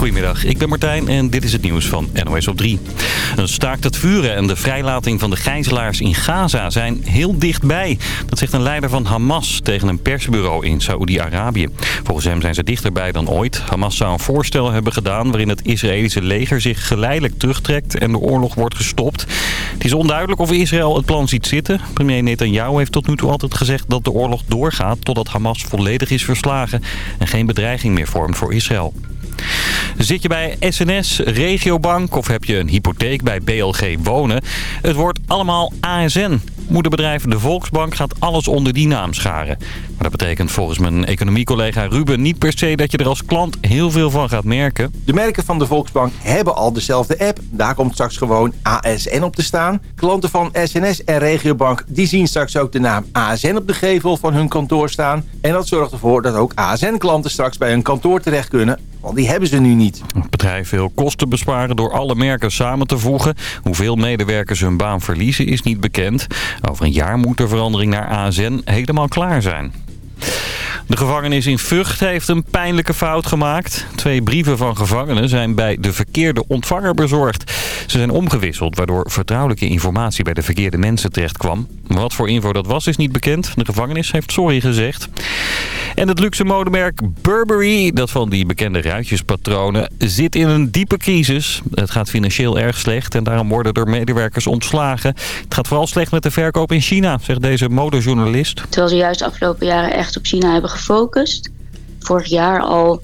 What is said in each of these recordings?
Goedemiddag, ik ben Martijn en dit is het nieuws van NOS op 3. Een staakt het vuren en de vrijlating van de gijzelaars in Gaza zijn heel dichtbij. Dat zegt een leider van Hamas tegen een persbureau in Saoedi-Arabië. Volgens hem zijn ze dichterbij dan ooit. Hamas zou een voorstel hebben gedaan waarin het Israëlische leger zich geleidelijk terugtrekt en de oorlog wordt gestopt. Het is onduidelijk of Israël het plan ziet zitten. Premier Netanyahu heeft tot nu toe altijd gezegd dat de oorlog doorgaat totdat Hamas volledig is verslagen en geen bedreiging meer vormt voor Israël. Zit je bij SNS, Regiobank of heb je een hypotheek bij BLG Wonen? Het wordt allemaal ASN. Moederbedrijf De Volksbank gaat alles onder die naam scharen. Maar dat betekent volgens mijn economiecollega Ruben niet per se dat je er als klant heel veel van gaat merken. De merken van de Volksbank hebben al dezelfde app. Daar komt straks gewoon ASN op te staan. Klanten van SNS en Regiobank die zien straks ook de naam ASN op de gevel van hun kantoor staan. En dat zorgt ervoor dat ook ASN-klanten straks bij hun kantoor terecht kunnen. Want die hebben ze nu niet. Het bedrijf wil kosten besparen door alle merken samen te voegen. Hoeveel medewerkers hun baan verliezen is niet bekend. Over een jaar moet de verandering naar ASN helemaal klaar zijn. De gevangenis in Vught heeft een pijnlijke fout gemaakt. Twee brieven van gevangenen zijn bij de verkeerde ontvanger bezorgd. Ze zijn omgewisseld, waardoor vertrouwelijke informatie bij de verkeerde mensen terecht kwam. Wat voor info dat was is niet bekend. De gevangenis heeft sorry gezegd. En het luxe modemerk Burberry, dat van die bekende ruitjespatronen, zit in een diepe crisis. Het gaat financieel erg slecht en daarom worden er medewerkers ontslagen. Het gaat vooral slecht met de verkoop in China, zegt deze modejournalist. Terwijl ze juist de afgelopen jaren echt op China hebben gefocust. Vorig jaar al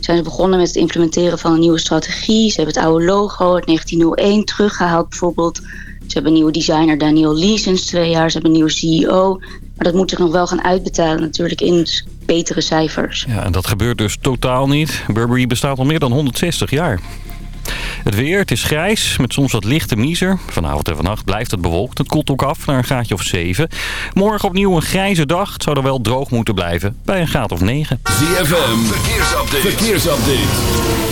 zijn ze begonnen met het implementeren van een nieuwe strategie. Ze hebben het oude logo, het 1901, teruggehaald bijvoorbeeld. Ze hebben een nieuwe designer, Daniel Lee, sinds twee jaar. Ze hebben een nieuwe CEO. Maar dat moet zich nog wel gaan uitbetalen natuurlijk in betere cijfers. Ja, en dat gebeurt dus totaal niet. Burberry bestaat al meer dan 160 jaar. Het weer, het is grijs, met soms wat lichte miezer. Vanavond en vannacht blijft het bewolkt. Het koelt ook af naar een graadje of 7. Morgen opnieuw een grijze dag. Het zou er wel droog moeten blijven bij een graad of 9. ZFM, verkeersupdate. verkeersupdate.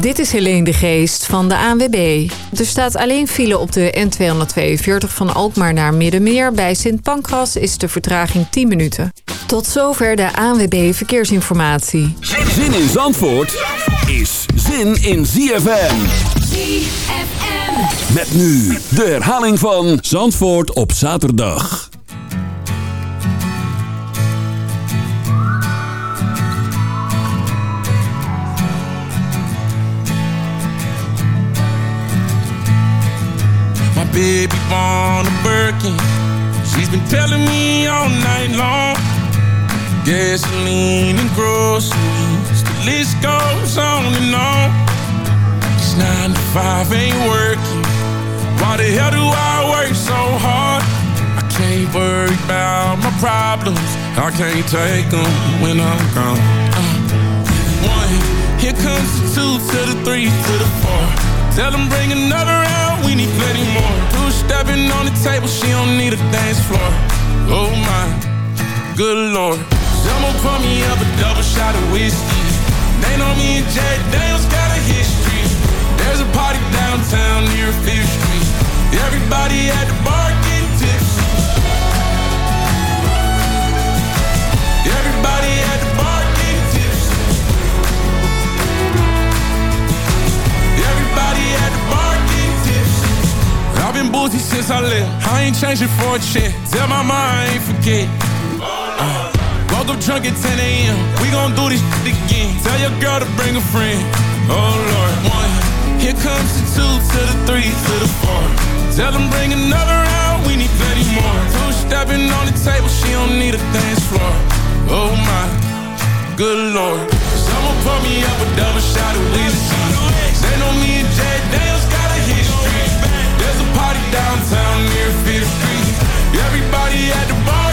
Dit is Helene de Geest van de ANWB. Er staat alleen file op de N242 van Alkmaar naar Middenmeer. Bij Sint Pancras is de vertraging 10 minuten. Tot zover de ANWB Verkeersinformatie. Zin in Zandvoort is zin in ZFM. ZFM. Met nu de herhaling van Zandvoort op zaterdag. baby born a Birkin. She's been telling me all night long. Gasoline and groceries, list goes on and on. Cause nine to five ain't working. Why the hell do I work so hard? I can't worry about my problems. I can't take them when I'm gone. Uh, one, here comes the two to the three to the four. Tell them bring another round we need plenty more. Two stepping on the table, she don't need a dance floor. Oh my, good lord. Someone pour me up a double shot of whiskey. They know me and Jack Daniels got a history. There's a party downtown near Fifth Street. Everybody at the bar getting tipsy. Everybody at the bar getting tipsy. Everybody at the bar I've been boozy since I left. I ain't changing for a check. Tell my mind I ain't forget. Uh, woke up drunk at 10 a.m. We gon' do this shit again. Tell your girl to bring a friend. Oh Lord, one. Here comes the two to the three to the four. Tell them bring another round. We need plenty more. Two stepping on the table. She don't need a dance floor. Oh my, good Lord. Someone pour me up a double shot of whiskey. They know me and Jack Daniels got a history. There's a party downtown near Fifth Street. Everybody at the bar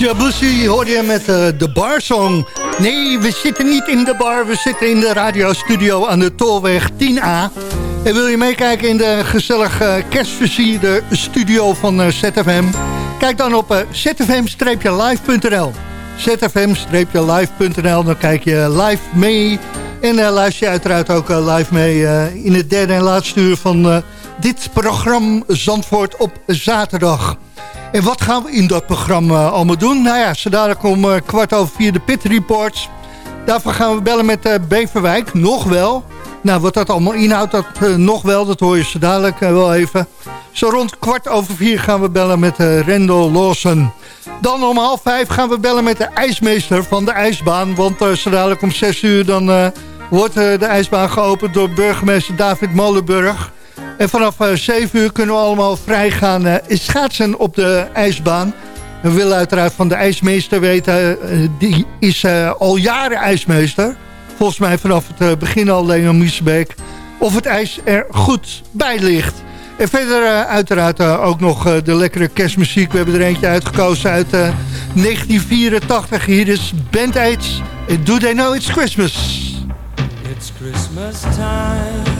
Shabuzi hoorde je met uh, de barsong. Nee, we zitten niet in de bar, we zitten in de radiostudio aan de Tolweg 10A. En wil je meekijken in de gezellige kerstversierde studio van eh, ZFM? Kijk dan op uh, zfm-live.nl zfm-live.nl, dan kijk je live mee. En luister je uiteraard ook live mee in het derde en laatste uur van dit programma Zandvoort op zaterdag. En wat gaan we in dat programma allemaal doen? Nou ja, zo dadelijk om uh, kwart over vier de Pit Reports. Daarvoor gaan we bellen met uh, Beverwijk, nog wel. Nou, wat dat allemaal inhoudt, dat uh, nog wel, dat hoor je zo dadelijk wel even. Zo rond kwart over vier gaan we bellen met Rendel Lawson. Dan om half vijf gaan we bellen met de ijsmeester van de ijsbaan. Want zo dadelijk om zes uur dan wordt de ijsbaan geopend door burgemeester David Molenburg... En vanaf 7 eh, uur kunnen we allemaal vrij gaan uh, schaatsen op de ijsbaan. We willen uiteraard van de ijsmeester weten. Uh, die is al jaren ijsmeester. Volgens mij vanaf het begin al Leon Miesbeek. Of het ijs er goed bij ligt. En verder uiteraard ook nog de lekkere kerstmuziek. We hebben er eentje uitgekozen uit 1984. Hier is Band Aids. Do They Know It's Christmas? It's Christmas time.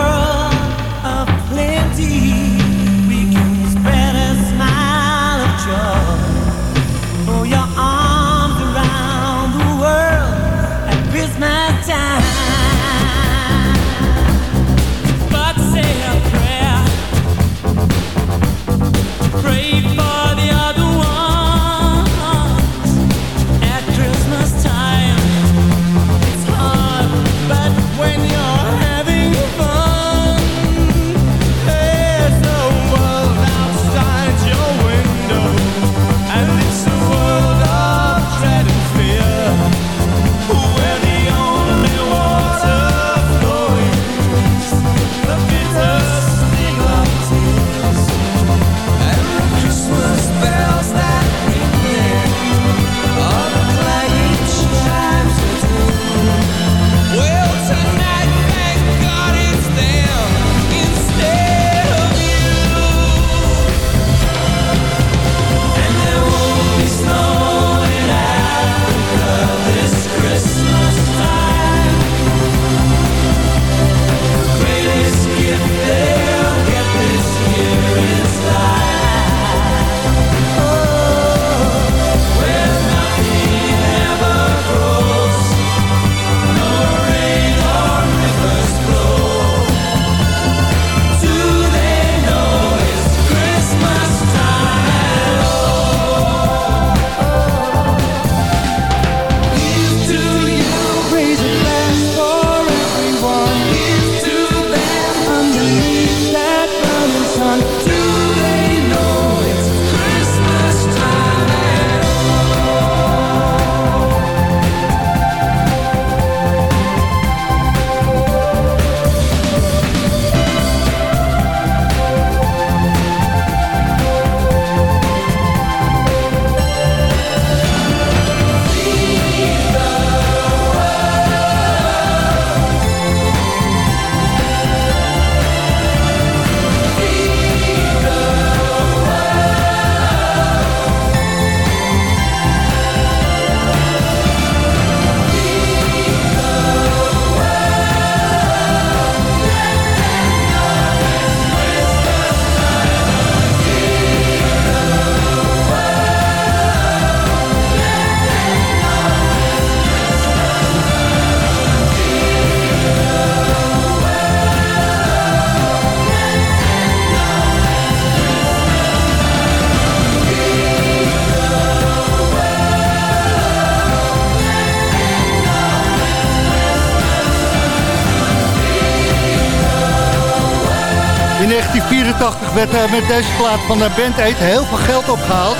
Eh, met deze plaat van de band Aid heel veel geld opgehaald.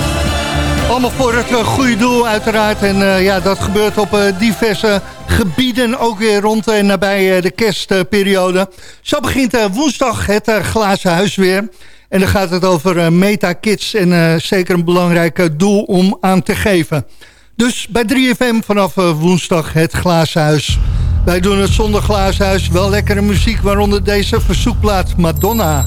Allemaal voor het eh, goede doel uiteraard. En ja, dat gebeurt op diverse gebieden. Ook weer rond en nabij de kerstperiode. Zo begint woensdag het glazen huis weer. En dan gaat het over Meta Kids. En zeker een belangrijk doel om aan te geven. Dus bij 3FM vanaf woensdag het glazen huis. Wij doen het zonder glaashuis. Wel lekkere muziek, waaronder deze verzoekplaat Madonna.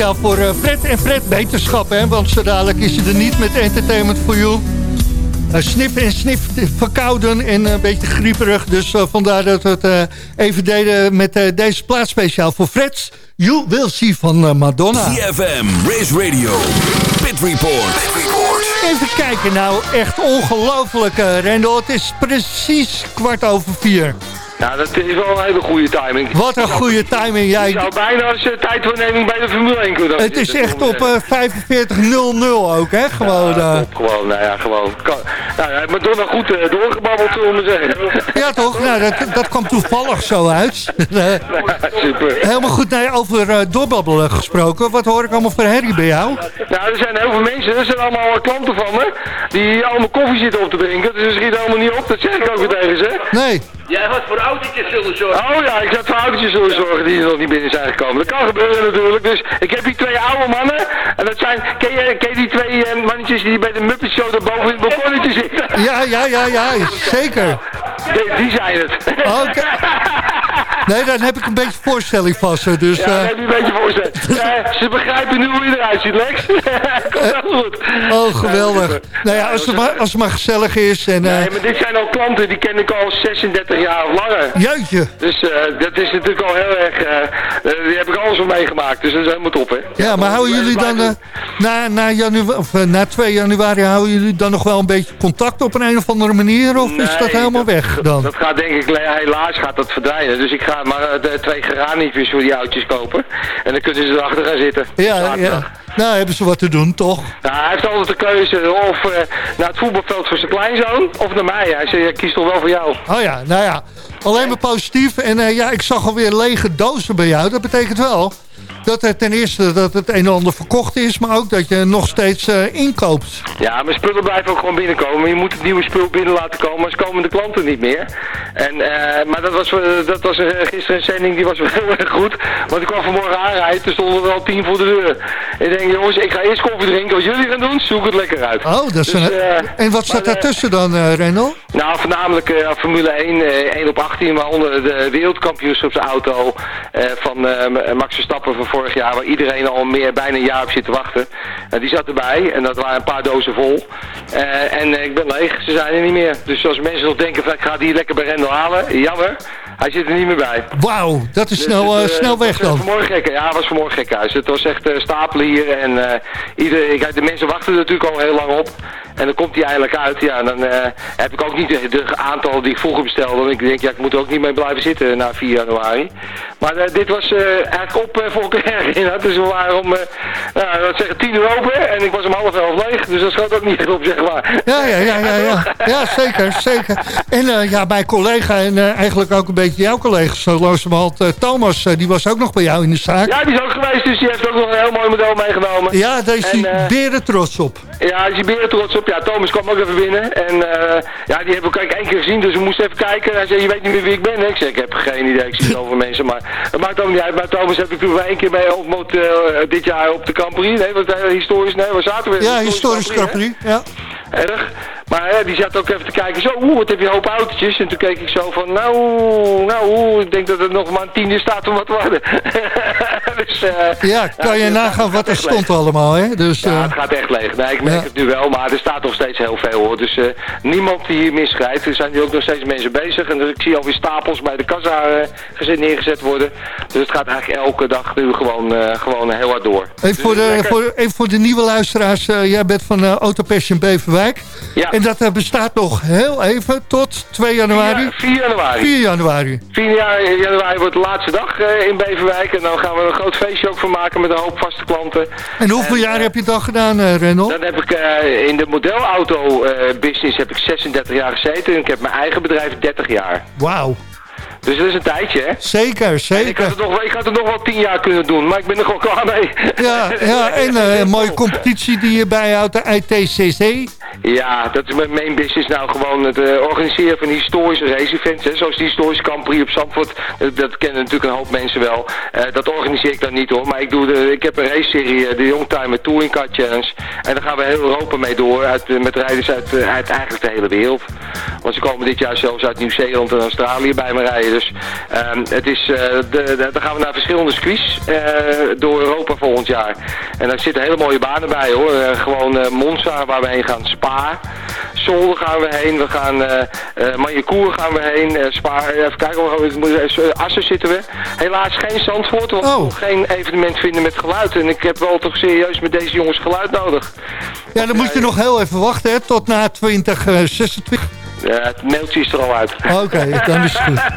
speciaal voor eh, Fred en Fred beterschap. Hè? Want zo dadelijk is ze er niet met Entertainment for You. Eh, uh, snip en snif, eh, verkouden en een beetje grieperig. Dus vandaar dat we het even deden met deze plaats speciaal voor Fred. You Will See van Madonna. CFM, Race Radio, Pit Report. Even kijken nou, echt ongelooflijk Rendel. Het is precies kwart over vier. Nou, dat is wel een hele goede timing. Wat een goede timing. Jij, zou bijna als uh, tijdverneming bij de Formule 1 kunnen het is echt op zeggen. eh 45-0-0 ook, hè? Gewoon. Ja, eh, top, gewoon, nou ja, gewoon. Kan, nou, hij heeft me goed eh, doorgebabbeld, zullen we zeggen. ja, toch? Nou, dat, dat kwam toevallig zo uit. Eh, Super. Helemaal goed. Nee, over eh, doorbabbelen gesproken. Wat hoor ik allemaal voor herrie bij jou? Nou, er zijn heel veel mensen, er zijn allemaal eh, klanten van me, die allemaal koffie zitten op te drinken. Dus ze schiet helemaal niet op, dat zeg ik ook weer tegen ze. Nee. Jij was voor autootjes zullen zorgen. Oh ja, ik zat voor autootjes zullen zorgen die nog niet binnen zijn gekomen. Dat kan gebeuren natuurlijk. Dus ik heb hier twee oude mannen. En dat zijn, ken je, ken je die twee eh, mannetjes die bij de Muppet Show daar boven in het balkonnetje zitten? Ja, ja, ja, ja. Zeker. Die, die zijn het. Oké. Nee, dan heb ik een beetje voorstelling van ze. Dus, Ja, eh, heb je een beetje voorstellen. Eh, ze begrijpen nu hoe je eruit ziet, Lex. Komt wel goed. oh, geweldig. Nou ja, als het maar, als het maar gezellig is. En, eh, Nee, maar dit zijn al klanten, die ken ik al 36 jaar of langer. Jeetje. Dus eh, dat is natuurlijk al heel erg, eh, eh, die heb ik alles van meegemaakt, dus dat is helemaal top, hè. Ja, maar houden jullie dan eh, na, na, janu of, eh, na 2 januari houden jullie dan nog wel een beetje contact op een, een of andere manier? Of is dat helemaal weg dan? Dat gaat denk ik, helaas gaat dat verdwijnen. Dus ik ga maar eh, de twee geranietjes voor die oudjes kopen. En dan kunnen ze erachter gaan zitten. Ja, ja. Nou, hebben ze wat te doen, toch? Nou, hij heeft altijd de keuze of eh, naar het voetbalveld voor zijn kleinzoon of naar mij. Hij zei, ik kies toch wel voor jou. Oh ja, nou ja. Alleen maar positief. En eh, ja, ik zag alweer lege dozen bij jou. Dat betekent wel dat er ten eerste dat het een en ander verkocht is... maar ook dat je nog steeds eh, inkoopt. Ja, maar spullen blijven ook gewoon binnenkomen. Je moet het nieuwe spul binnen laten komen, anders komen de klanten niet meer. En, eh, maar dat was, eh, dat was gisteren een zending, die was wel heel erg goed. Want ik kwam vanmorgen aanrijden, toen stonden er al tien voor de deur. Ik denk, jongens, ik ga eerst koffie drinken. Wat jullie gaan doen, zoek het lekker uit. Oh, dat is Dus, een... en wat staat maar, daartussen dan, Rendel? Nou, voornamelijk Formule 1, eh 1 op 18, waaronder de wereldkampioenschapsauto van Max Verstappen van vorig jaar, waar iedereen al meer bijna een jaar op zit te wachten. Eh, die zat erbij en dat waren een paar dozen vol. Eh, en eh, ik ben leeg, ze zijn er niet meer. Dus als mensen nog denken van ik ga die lekker bij Rendel halen, jammer, hij zit er niet meer bij. Wauw, dat is Dus snel, het, eh, snel weg was, dan. Vanmorgen gekken, ja, het was vanmorgen gekhuis. Het was echt eh, stapelen hier en eh ieder, de mensen wachten er natuurlijk al heel lang op. En dan komt hij eindelijk uit. Ja, dan eh, heb ik ook niet de, de aantal die ik vroeger bestelde. Want ik denk, ja, ik moet er ook niet mee blijven zitten na 4 januari. Maar eh, dit was eh, eigenlijk op voor had. Dus we waren om, nou, wat zeggen, 10 uur open. En ik was om half elf leeg. Dus dat schoot ook niet op, zeg maar. Ja, ja, ja, ja, ja. ja zeker, zeker. En ja, mijn collega en eigenlijk ook een beetje jouw collega, zo langzamerhand, Thomas, die was ook nog bij jou in de zaak. Ja, die is ook geweest. Dus die heeft ook nog een heel mooi model meegenomen. Ja, daar is hij beren trots op. Ja, is hij beren trots op. Ja, Thomas kwam ook even binnen. En eh, ja, die hebben we kijk, één keer gezien, dus we moesten even kijken. Hij zei, je weet niet meer wie ik ben. hè? Ik zei, ik heb geen idee, ik zie zoveel mensen. Maar dat maakt ook niet uit. Maar Thomas heb ik toen wel één keer bij ontmoet eh, dit jaar op de Prix. Nee, wat eh, historisch, nee, waar zaten we? Ja, historisch Prix. Ja. Erg. Maar die zat ook even te kijken, zo, oeh, wat heb je een hoop autootjes. En toen keek ik zo van, nou, nou, ik denk dat er nog maar een tiende staat om wat te worden. dus, ja, kan je het nagaan wat er leeg. stond allemaal, hè? Dus, Ja, het gaat echt leeg. Nee, ik merk Ja. het nu wel, maar er staat nog steeds heel veel hoor. Dus eh, niemand die hier misschrijft. Er zijn hier ook nog steeds mensen bezig. En dus ik zie alweer stapels bij de kassa eh, gezet, neergezet worden. Dus het gaat eigenlijk elke dag nu gewoon, eh, gewoon heel hard door. Even Dus voor, de, voor, even voor de nieuwe luisteraars. jij bent van eh Autopassion Beverwijk. Ja. En dat bestaat nog heel even tot 2 januari. 4, 4 januari. 4 januari. 4 jaar- januari wordt de laatste dag in Beverwijk. En dan gaan we een groot feestje ook van maken met een hoop vaste klanten. En hoeveel En, jaar heb je dat gedaan, eh Rendel? Dan heb ik in de modelauto eh, business heb ik 36 jaar gezeten. En ik heb mijn eigen bedrijf 30 jaar. Wauw. Dus dat is een tijdje, hè? Zeker, Ik had, zeker. het nog, ik had het nog wel tien jaar kunnen doen, maar ik ben er gewoon klaar mee. Ja, ja en eh, een mooie competitie die je bijhoudt, de ITCC. Ja, dat is mijn main business nou gewoon het eh, organiseren van historische race-events. Hè, zoals die historische Grand op Zandvoort. Dat, kennen natuurlijk een hoop mensen wel. Eh, dat organiseer ik dan niet hoor. Maar ik, doe ik heb een race-serie, eh, de Youngtimer Touring Car Challenge. En daar gaan we heel Europa mee door. Uit, met rijders uit, uit eigenlijk de hele wereld. Want ze komen dit jaar zelfs uit Nieuw-Zeeland en Australië bij me rijden. Dus ehm, het is, de, dan gaan we naar verschillende circuits door Europa volgend jaar. En daar zitten hele mooie banen bij hoor. Gewoon Monza waar we heen gaan. Spa. Zolder gaan we heen. We gaan uh, uh, Manjecour gaan we heen. Uh, Spa, even kijken, we gaan, Assen zitten we. Helaas geen Zandvoort, want Oh. geen evenement vinden met geluid. En ik heb wel toch serieus met deze jongens geluid nodig. Ja, dan moet je nog heel even wachten hè, tot na 2026. Ja, het mailtje is er al uit. Oké, dan is het goed.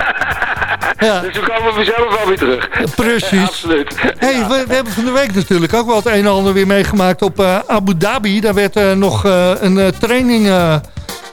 Ja. Dus we komen vanzelf wel weer terug. Precies. Absoluut. Hey, we, we hebben van de week natuurlijk ook wel het een en ander weer meegemaakt op eh, Abu Dhabi. Daar werd eh, nog eh, een training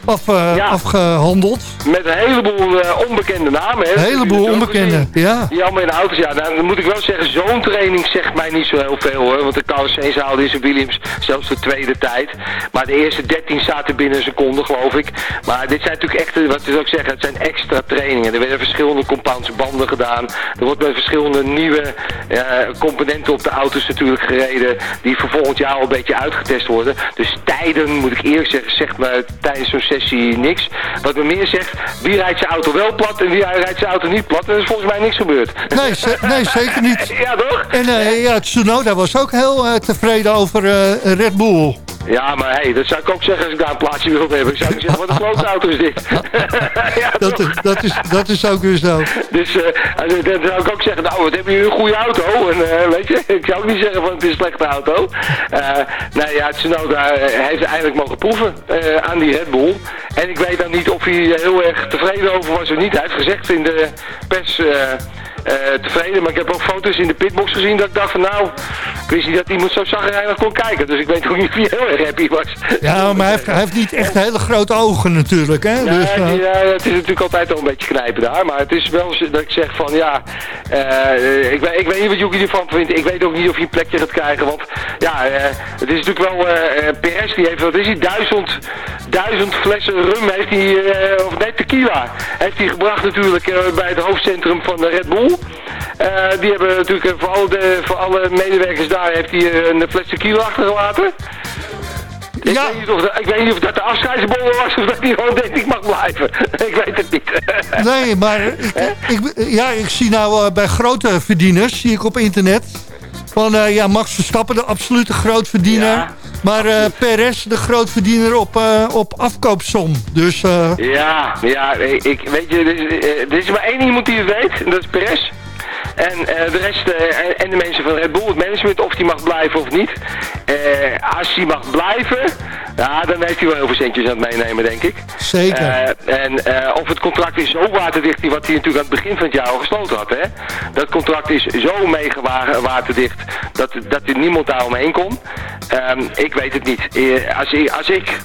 af, eh, Ja. afgehandeld. Met een heleboel eh, onbekende namen. Hè. Een heleboel onbekende, ja. Die allemaal in de auto's. Ja, nou, dan moet ik wel zeggen, zo'n training zegt mij niet zo heel veel hoor. Want de Sainz haalde in Williams zelfs de tweede tijd. Maar de eerste 13 zaten binnen een seconde geloof ik. Maar dit zijn natuurlijk echt, wat ik ook zeggen, het zijn extra trainingen. Er werden verschillende compounds banden gedaan. Er wordt met verschillende nieuwe eh, componenten op de auto's natuurlijk gereden. Die voor volgend jaar al een beetje uitgetest worden. Dus tijden, moet ik eerlijk zeggen, zegt me tijdens zo'n sessie niks. Wat me meer zegt, wie rijdt zijn auto wel plat en wie rijdt zijn auto niet plat. En er is volgens mij niks gebeurd. Nee, nee zeker niet. Ja, toch? En eh, ja, Tsunoda was ook heel eh, tevreden over eh, Red Bull. Ja, maar hey, dat zou ik ook zeggen als ik daar een plaatsje wilde hebben. Ik zou niet zeggen, wat een klote auto is dit. ja, Dat, dat, is, dat is ook weer zo. Dus eh, dan zou ik ook zeggen, nou, wat hebben jullie een goede auto? En eh, weet je, ik zou ook niet zeggen van het is een slechte auto. Eh nee, ja, Tsunoda heeft eigenlijk mogen proeven aan die Red Bull. En ik weet dan niet of hij heel erg tevreden over was of niet. Hij heeft gezegd in de pers... eh, tevreden, maar ik heb ook foto's in de pitbox gezien dat ik dacht van nou, ik wist niet dat iemand zo zagrijnig kon kijken, dus ik weet ook niet of hij heel erg happy was. Ja, maar hij heeft, hij heeft niet echt hele grote ogen natuurlijk. Hè? Ja, Dus, eh, ja, het is natuurlijk altijd al een beetje knijpen daar. Maar het is wel dat ik zeg van ja, eh, ik, weet, ik weet niet wat Joekie ervan vindt. Ik weet ook niet of hij een plekje gaat krijgen. Want ja, het is natuurlijk wel, Perez die heeft, wat is hij, duizend, duizend flessen rum heeft hij, of nee, tequila, heeft hij gebracht natuurlijk bij het hoofdcentrum van de Red Bull. Eh, die hebben natuurlijk eh, voor alle, de, voor alle medewerkers daar heeft hij eh, een fles tequila achtergelaten. Ik, Ja. weet niet of, dat- ik weet niet of dat de afscheidsborrel was of dat hij gewoon denkt ik mag blijven. ik weet het niet. Nee, maar ik, ik, ja, ik zie nou bij grote verdieners, zie ik op internet... van ja, Max Verstappen, de absolute grootverdiener... Ja. Maar eh Perez, de grootverdiener op, eh, op afkoopsom. Dus eh, Ja, ja, ik, weet je, er is, er is maar één iemand die het weet, en dat is Perez. En de rest, en- de mensen van Red Bull, het management, of die mag blijven of niet. Als hij mag blijven, ja, dan heeft hij wel heel veel centjes aan het meenemen, denk ik. zeker. En of het contract is zo waterdicht, wat hij natuurlijk aan het begin van het jaar al gesloten had. Hè? Dat contract is zo mega wa- waterdicht dat, dat er niemand daar omheen kon. Ehm, ik weet het niet. Eh, als, ik, als ik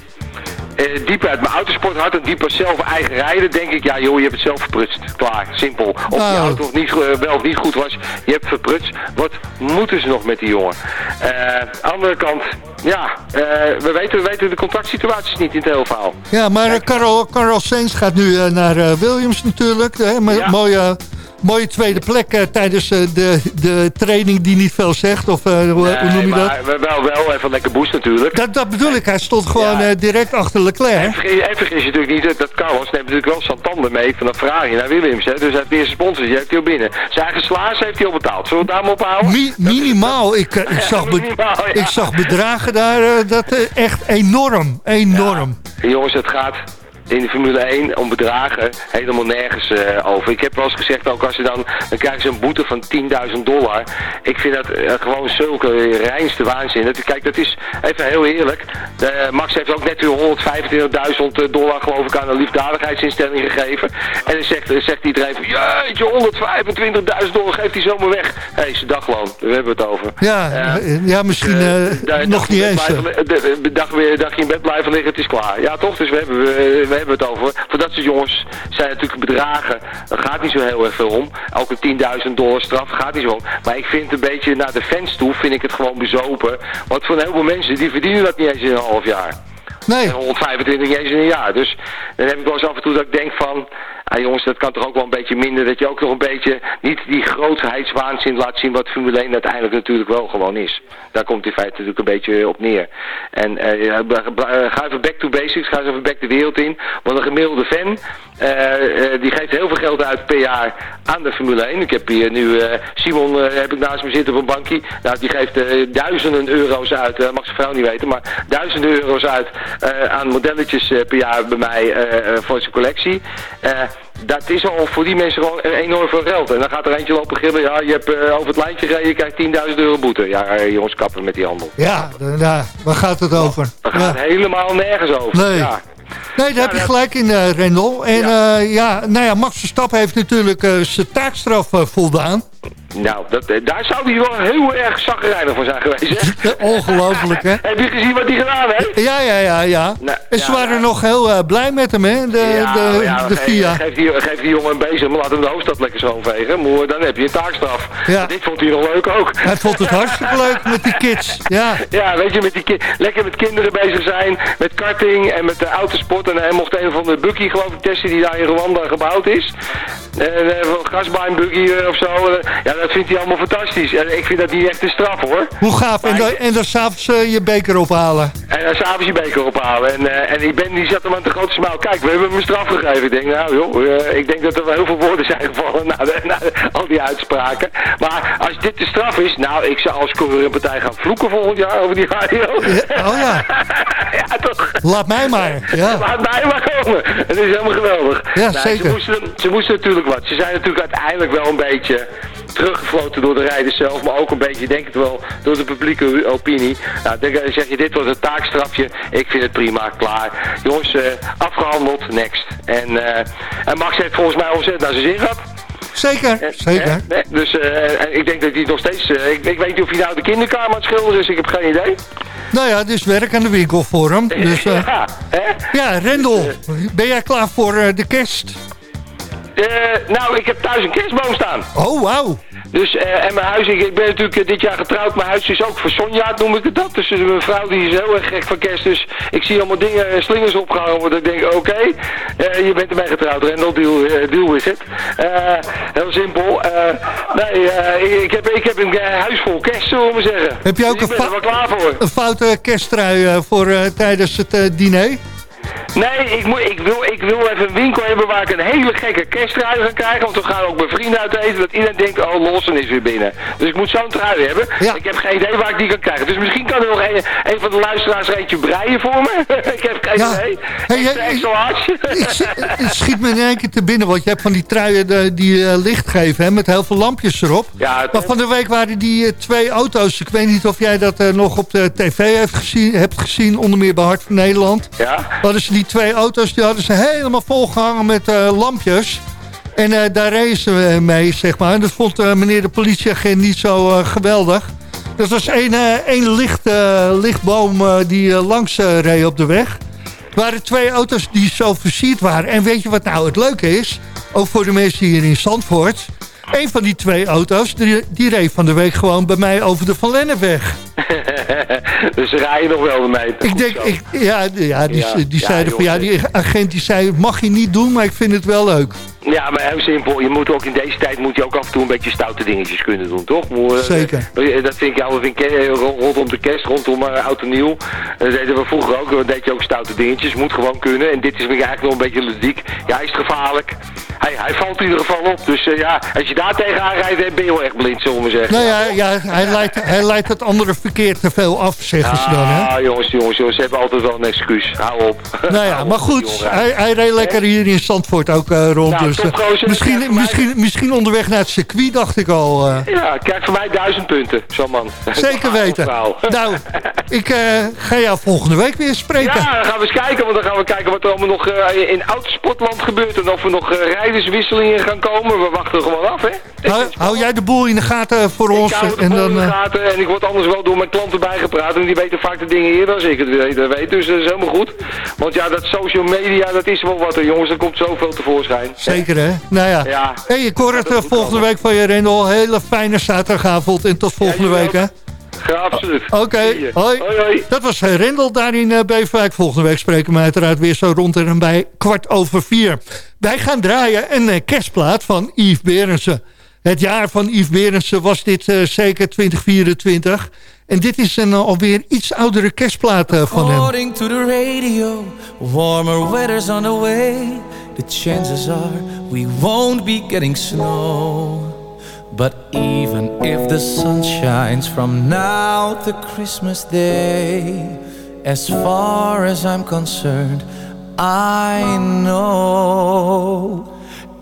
eh, diep uit mijn autosport had en diep als zelf eigen rijden, denk ik, ja joh, je hebt het zelf verprutst. Klaar, simpel. Of die Nou. auto of niet, eh, wel of niet goed was, je hebt verprutst. Wat moeten ze nog met die jongen? Eh, andere kant, ja, we, weten, we weten de contractsituaties niet in het hele verhaal. Ja, maar Carl, Carl Sainz gaat nu naar Williams natuurlijk. Hè, met Ja. mooie, mooie tweede plek eh, tijdens eh, de, de training die niet veel zegt. Of eh, hoe, noem je dat? maar we- wel, wel even lekker boost natuurlijk. dat? Dat bedoel ik, hij stond gewoon Ja. direct achter Leclerc. en vergis je natuurlijk niet dat Carlos neemt natuurlijk wel Santander mee van de Ferrari naar Williams. Hè? Dus hij heeft de eerste sponsors, die heeft hij al binnen. Zijn eigen slaas heeft hij al betaald. Zullen we het daar maar op houden? Mi- minimaal. Ik, ik, zag be- minimaal, ja. ik zag bedragen daar, dat echt enorm, enorm. En jongens, het gaat in de Formule 1 om bedragen helemaal nergens eh, over. Ik heb wel eens gezegd, ook als ze dan, dan krijgen ze een boete van 10.000 dollar. Ik vind dat eh, gewoon zulke reinste waanzin. Dat, kijk, dat is even heel eerlijk. Eh, Max heeft ook net weer 125.000 dollar geloof ik aan een liefdadigheidsinstelling gegeven. En dan zegt, dan zegt iedereen van, jeetje, 125.000 dollar geeft hij zomaar weg. Hé, hey, zijn dagloon, daar hebben we het over. Ja, Ja. misschien nog dag niet eens. blijven Dag weer dag je in bed blijven liggen, het is klaar. Ja toch, dus we hebben, we, we hebben het over. Voor dat soort jongens zijn natuurlijk bedragen, daar gaat niet zo heel erg veel om. Elke 10.000 dollar straf gaat niet zo om. Maar ik vind het een beetje naar de fans toe, vind ik het gewoon bezopen. Want voor een heleboel mensen, die verdienen dat niet eens in een half jaar. Nee, En 125 niet eens in een jaar. Dus dan heb ik wel eens af en toe dat ik denk van... Ah jongens, dat kan toch ook wel een beetje minder. Dat je ook nog een beetje niet die grootheidswaanzin laat zien wat Formule 1 uiteindelijk natuurlijk wel gewoon is. Daar komt in feite natuurlijk een beetje op neer. En eh, ga even back to basics, ga even back de wereld in. Want een gemiddelde fan, eh, die geeft heel veel geld uit per jaar aan de Formule 1. Ik heb hier nu Simon heb ik naast me zitten op een bankje. Nou, die geeft duizenden euro's uit, eh, mag zijn vrouw niet weten, maar duizenden euro's uit aan modelletjes per jaar bij mij voor zijn collectie. Dat is al voor die mensen gewoon enorm veel geld. En dan gaat er eentje lopen gillen, ja, je hebt eh, over het lijntje gereden, je krijgt 10.000 euro boete. Ja, eh, jongens, kappen met die handel. ja, d- ja, waar gaat het over? Daar Ja. gaat helemaal nergens over. Nee. Ja. Nee, daar heb je gelijk in, eh Rendel. En ja. ja, nou ja, Max Verstappen heeft natuurlijk zijn taakstraf voldaan. Nou, dat, eh, daar zou hij wel heel erg zagrijnig voor zijn geweest, hè? Ongelooflijk, hè? Heb je gezien wat hij gedaan heeft? Ja, ja, ja, ja. Nou, en ze ja, waren nog heel eh, blij met hem, hè? De, Ja, de, ja, de geef, FIA. Geef die, geef die jongen een bezem, maar laat hem de hoofdstad lekker schoonvegen. Maar dan heb je een taakstraf. Ja. Dit vond hij nog leuk ook. Hij vond het hartstikke leuk met die kids. Ja, Ja, weet je, met die lekker met kinderen bezig zijn, met karting en met de autosport. En hij mocht een van de buggy, geloof ik, testen die daar in Rwanda gebouwd is. En uh, gasbaan buggy eh, of zo. Eh, ja, dat vindt hij allemaal fantastisch. En ik vind dat niet echt een straf, hoor. hoe gaaf. En, dan, en dan s'avonds eh, je beker ophalen. En dan s'avonds je beker ophalen. En, eh, en ik ben, die zat hem aan de grote smaal. Kijk, we hebben hem een straf gegeven. Ik denk, nou joh, eh, ik denk dat er wel heel veel woorden zijn gevallen na, de, na de- al die uitspraken. Maar als dit de straf is, nou, ik zou als partij gaan vloeken volgend jaar over die radio. Ja, oh ja, ja, toch? laat mij maar. Ja. Laat mij maar komen. Het is helemaal geweldig. Ja, Nou, zeker. Ze moesten, ze moesten natuurlijk wat. Ze zijn natuurlijk uiteindelijk wel een beetje teruggefloten door de rijders zelf, maar ook een beetje, denk ik wel, door de publieke opinie. Nou, dan zeg je, dit wordt een taakstrafje. Ik vind het prima, klaar. Jongens, eh, afgehandeld, next. En, eh, en Max heeft volgens mij ontzettend naar zijn zin gehad. Zeker, Eh, zeker. dus eh, en ik denk dat hij nog steeds... eh, ik, ik weet niet of hij nou de kinderkamer aan het schilderen is, ik heb geen idee. Nou ja, is werk aan de winkel voor hem. Dus, eh, ja, hè? ja, Rendel, ben jij klaar voor de kerst? Eh, nou, ik heb thuis een kerstboom staan. Oh, wauw. Dus, eh, en mijn huis, ik, ik ben natuurlijk eh, dit jaar getrouwd. Mijn huis is ook versonjaard, noem ik het dat. Dus mijn vrouw die is heel erg gek van kerst. Dus ik zie allemaal dingen, eh, slingers opgehangen worden. Ik denk, oké, je bent ermee getrouwd. Rendel, deal, deal is het. Heel simpel. Nee, ik, ik heb, ik heb een huis vol kerst, zullen we maar zeggen. Heb je ook Dus een fa- klaar voor. Een foute kersttrui voor tijdens het diner? Nee, ik, moet, ik, wil, ik wil even een winkel hebben waar ik een hele gekke kersttrui ga krijgen. Want we gaan ook met vrienden uit eten. Dat iedereen denkt, oh, Lawson is weer binnen. Dus ik moet zo'n trui hebben. Ja. Ik heb geen idee waar ik die kan krijgen. Dus misschien kan er nog een, een van de luisteraars er eentje breien voor me. ik heb geen Ja. idee. Hey. Ik schiet me in één keer te binnen, want je hebt van die truien eh, die eh, licht geven, hè, met heel veel lampjes erop. Ja, het- Maar van de week waren die eh, twee auto's, ik weet niet of jij dat nog op de tv heeft gezien, hebt gezien, onder meer bij Hart van Nederland. Ja. Die twee auto's, die hadden ze helemaal volgehangen met eh, lampjes. En eh, daar reden ze eh, mee, zeg maar. En dat vond meneer de politieagent niet zo geweldig. Dat was één, één licht, lichtboom die langs reed op de weg. Waren twee auto's die zo versierd waren. En weet je wat nou het leuke is? Ook voor de mensen hier in Zandvoort. Een van die twee auto's, die, die reed van de week gewoon bij mij over de Van Lennepweg. dus ze rijden nog wel mee. Ik Goed denk, ik, ja, ja, die, die Ja, zeiden van ja, die agent die zei, mag je niet doen, maar ik vind het wel leuk. Ja, maar heel simpel. Je moet ook in deze tijd moet je ook af en toe een beetje stoute dingetjes kunnen doen, toch? Eh, Zeker. eh, Dat vind ik dat vind ik, eh, ro- rondom de kerst, rondom uh, oud en nieuw. Dat deden we vroeger ook. Dan deed je ook stoute dingetjes. Moet gewoon kunnen. En dit is eigenlijk wel een beetje ludiek. Ja, is het gevaarlijk. Hij, hij valt in ieder geval op. Dus ja, als je daar tegenaan rijdt, ben je wel echt blind, zullen we zeggen. Nou ja, ja hij, leidt, hij leidt het andere verkeer te veel af, zeggen ze dan. Hè? Ah, jongens, jongens, jongens, ze hebben altijd wel een excuus. Hou op. Nou ja, maar goed, hij, hij reed lekker hier in Zandvoort ook rond. Nou, dus, topgozer, misschien, mij- misschien, misschien onderweg naar het circuit, dacht ik al. eh. Ja, krijg voor mij duizend punten, zo'n man. zeker weten. Nou, ik eh, ga jou volgende week weer spreken. Ja, dan gaan we eens kijken, want dan gaan we kijken wat er allemaal nog eh, in oud sportland gebeurt. En of er nog rijderswisselingen gaan komen. We wachten gewoon af, hè. Hou, hou jij de boel in de gaten voor Ik ons? hou het en dan, in de gaten en ik word anders wel door mijn klanten bijgepraat. En die weten vaak de dingen eerder dan ik het weet. Dus dat is helemaal goed. Want ja, dat social media, dat is wel wat, hè, jongens. Er komt zoveel tevoorschijn. zeker hè? Nou ja. Ja. Hey, ik hoor het eh, volgende week van je Rendel. Hele fijne zaterdagavond en tot volgende week hè? Ja, absoluut. Oké, hoi. Hoi, hoi. Dat was eh, Rendel daar in eh, Beverwijk. Volgende week spreken we uiteraard weer zo rond en bij kwart over vier. Wij gaan draaien een eh, kerstplaat van Yves Berensen. Het jaar van Yves Berensen was dit eh, zeker 2024. En dit is een alweer iets oudere kerstplaat van hem. According to the radio, warmer weather's on the way. The chances are we won't be getting snow. But even if the sun shines from now to Christmas Day, as far as I'm concerned, I know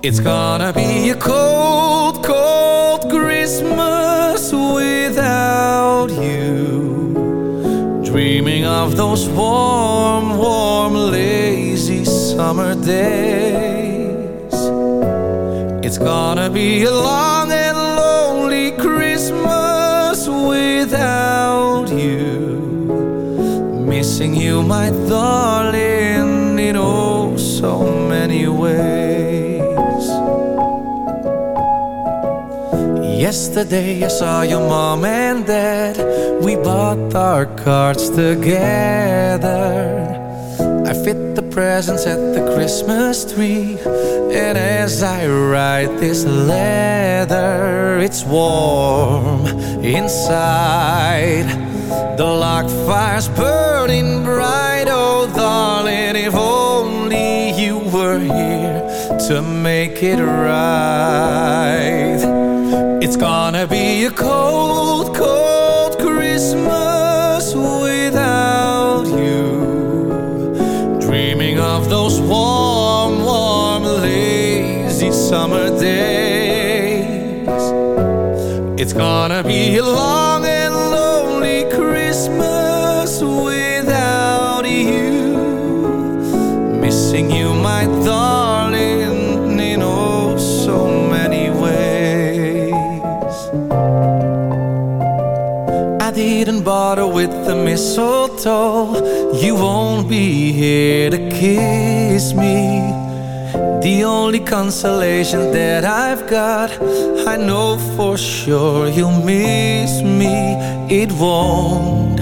it's gonna be a cold, cold Christmas without you. Dreaming of those warm, warm, lazy summer days. It's gonna be a long and lonely Christmas without you. Missing you, my darling, in oh so many ways. Yesterday I saw your mom and dad. We bought our cards together. I fit the presents at the Christmas tree. And as I write this letter, it's warm inside. The log fire's burning bright. Oh, darling, if only you were here to make it right. It's gonna be a cold those warm, warm, lazy summer days. It's gonna be a long with the mistletoe. You won't be here to kiss me. The only consolation that I've got, I know for sure you'll miss me. It won't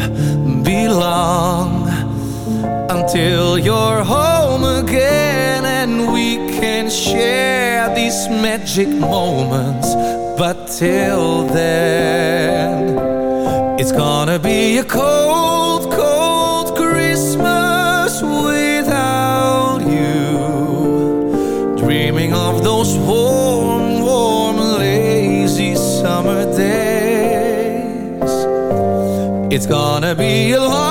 be long until you're home again and we can share these magic moments. But till then, it's gonna be a cold, cold Christmas without you. Dreaming of those warm, warm, lazy summer days. It's gonna be a long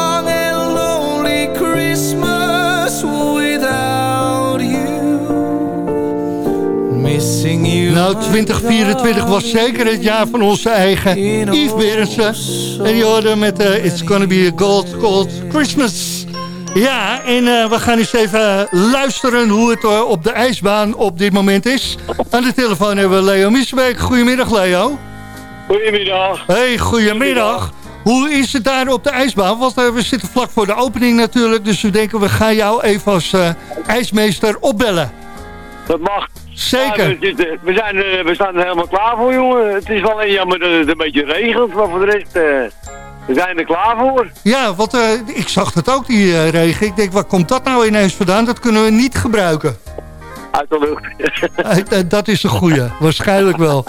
Nou, 2024 was zeker het jaar van onze eigen Yves Berendsen. En die hoorde met eh, It's Gonna Be a Gold, Gold Christmas. Ja, en eh, we gaan eens even luisteren hoe het eh, op de ijsbaan op dit moment is. Aan de telefoon hebben we Leo Miesbeek. Goedemiddag, Leo. Goedemiddag. Hey, goedemiddag. Hoe is het daar op de ijsbaan? Want we zitten vlak voor de opening natuurlijk. Dus we denken, we gaan jou even als ijsmeester opbellen. Dat mag. Zeker. Ja, we, zitten- we, zijn, we staan er helemaal klaar voor, jongen. Het is wel een jammer dat het een beetje regent, maar voor de rest, eh, we zijn er klaar voor. Ja, want eh, ik zag het ook, die eh, regen. Ik denk, waar komt dat nou ineens vandaan? Dat kunnen we niet gebruiken. Uit de lucht. Dat is een goeie, waarschijnlijk wel.